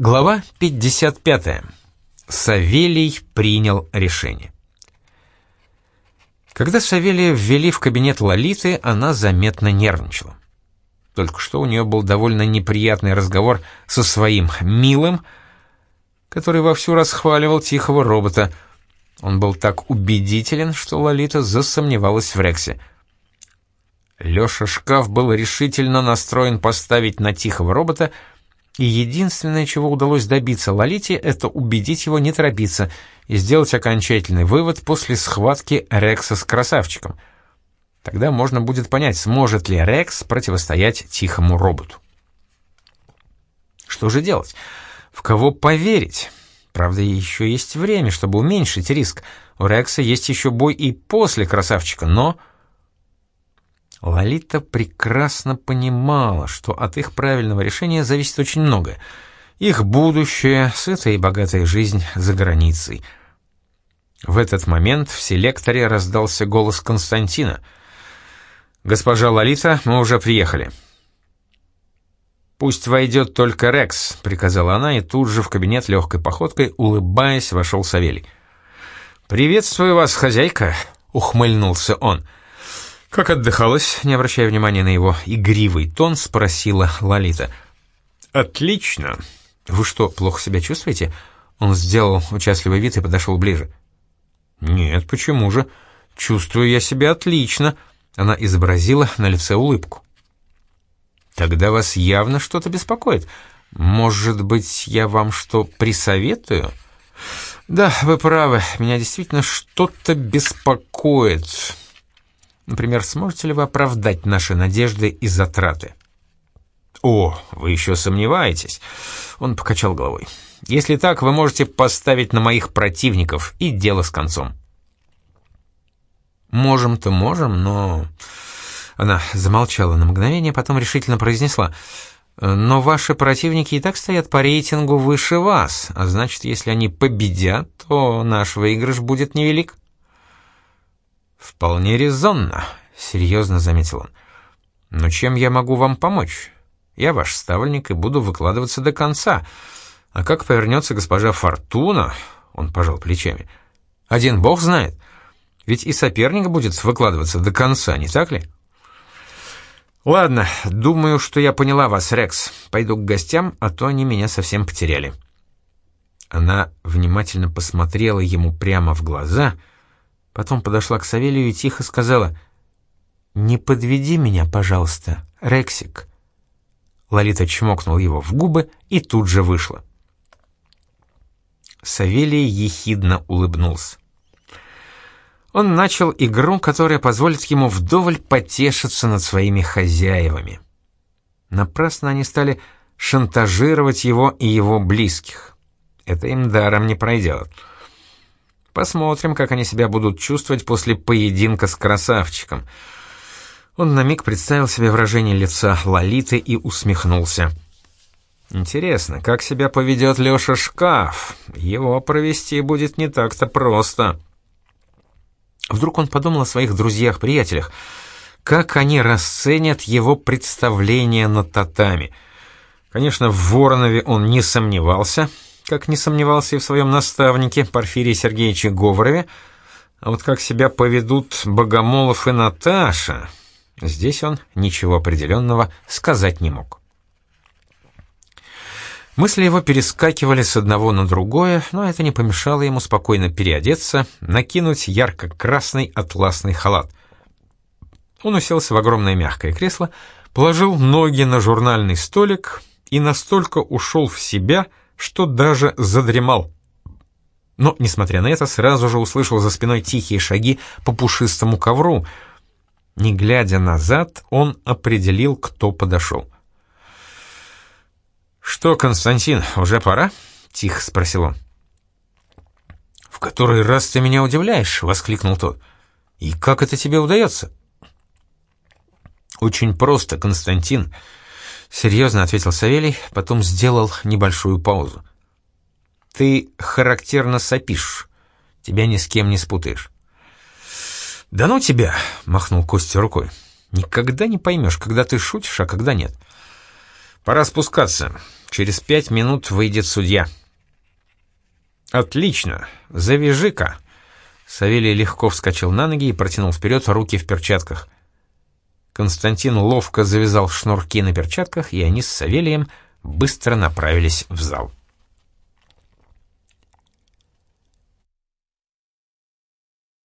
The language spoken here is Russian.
Глава 55. Савелий принял решение. Когда Савелия ввели в кабинет Лолиты, она заметно нервничала. Только что у нее был довольно неприятный разговор со своим милым, который вовсю расхваливал тихого робота. Он был так убедителен, что Лолита засомневалась в Рексе. Леша Шкаф был решительно настроен поставить на тихого робота — и единственное, чего удалось добиться Лолите, это убедить его не торопиться и сделать окончательный вывод после схватки Рекса с красавчиком. Тогда можно будет понять, сможет ли Рекс противостоять тихому роботу. Что же делать? В кого поверить? Правда, еще есть время, чтобы уменьшить риск. У Рекса есть еще бой и после красавчика, но... Лолита прекрасно понимала, что от их правильного решения зависит очень многое. Их будущее, сытая и богатая жизнь за границей. В этот момент в селекторе раздался голос Константина. «Госпожа Лолита, мы уже приехали». «Пусть войдет только Рекс», — приказала она, и тут же в кабинет легкой походкой, улыбаясь, вошел Савелий. «Приветствую вас, хозяйка», — ухмыльнулся он. «Приветствую «Как отдыхалась?» — не обращая внимания на его игривый тон, спросила Лолита. «Отлично. Вы что, плохо себя чувствуете?» Он сделал участливый вид и подошел ближе. «Нет, почему же? Чувствую я себя отлично», — она изобразила на лице улыбку. «Тогда вас явно что-то беспокоит. Может быть, я вам что присоветую?» «Да, вы правы, меня действительно что-то беспокоит». Например, сможете ли вы оправдать наши надежды и затраты? О, вы еще сомневаетесь? Он покачал головой. Если так, вы можете поставить на моих противников, и дело с концом. Можем-то можем, но... Она замолчала на мгновение, потом решительно произнесла. «Но ваши противники и так стоят по рейтингу выше вас, а значит, если они победят, то наш выигрыш будет невелик». «Вполне резонно», — серьезно заметил он. «Но чем я могу вам помочь? Я ваш ставленник и буду выкладываться до конца. А как повернется госпожа Фортуна?» — он пожал плечами. «Один бог знает. Ведь и соперник будет выкладываться до конца, не так ли?» «Ладно, думаю, что я поняла вас, Рекс. Пойду к гостям, а то они меня совсем потеряли». Она внимательно посмотрела ему прямо в глаза — Потом подошла к Савелию и тихо сказала, «Не подведи меня, пожалуйста, Рексик». Лолита чмокнул его в губы и тут же вышла. Савелий ехидно улыбнулся. Он начал игру, которая позволит ему вдоволь потешиться над своими хозяевами. Напрасно они стали шантажировать его и его близких. Это им даром не пройдет. Посмотрим, как они себя будут чувствовать после поединка с красавчиком. Он на миг представил себе выражение лица Лолиты и усмехнулся. Интересно, как себя поведет Леша Шкаф? Его провести будет не так-то просто. Вдруг он подумал о своих друзьях-приятелях. Как они расценят его представление на татами? Конечно, в Воронове он не сомневался — как не сомневался и в своем наставнике Порфирии Сергеевиче Говорове, а вот как себя поведут Богомолов и Наташа, здесь он ничего определенного сказать не мог. Мысли его перескакивали с одного на другое, но это не помешало ему спокойно переодеться, накинуть ярко-красный атласный халат. Он уселся в огромное мягкое кресло, положил ноги на журнальный столик и настолько ушел в себя, что даже задремал. Но, несмотря на это, сразу же услышал за спиной тихие шаги по пушистому ковру. Не глядя назад, он определил, кто подошел. «Что, Константин, уже пора?» — тихо спросил он. «В который раз ты меня удивляешь?» — воскликнул тот. «И как это тебе удается?» «Очень просто, Константин», Серьезно ответил Савелий, потом сделал небольшую паузу. Ты характерно сопишь. Тебя ни с кем не спутаешь. «Да ну тебя!» — махнул Костя рукой. «Никогда не поймешь, когда ты шутишь, а когда нет. «Пора спускаться. Через пять минут выйдет судья». «Отлично! Завяжи-ка!» Савелий легко вскочил на ноги и протянул вперед руки в перчатках. Константин ловко завязал шнурки на перчатках, и они с Савелием быстро направились в зал.